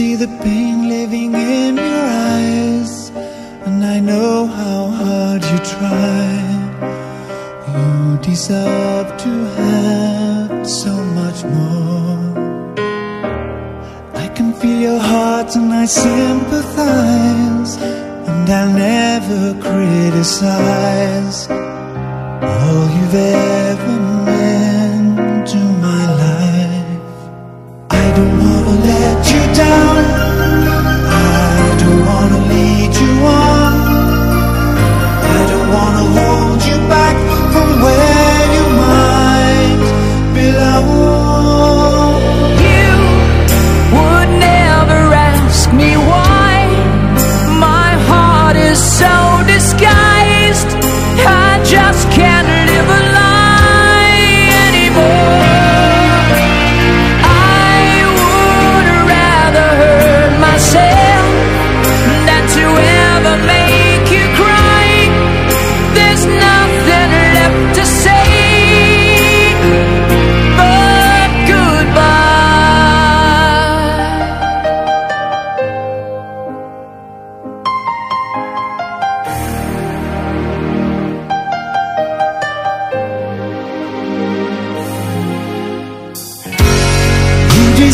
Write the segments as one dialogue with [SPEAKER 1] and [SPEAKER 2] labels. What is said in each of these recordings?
[SPEAKER 1] see the pain living in your eyes And I know how hard you try You deserve to have so much more your heart and I sympathize, and I'll never criticize.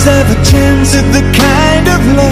[SPEAKER 1] deserve a chance at the kind of love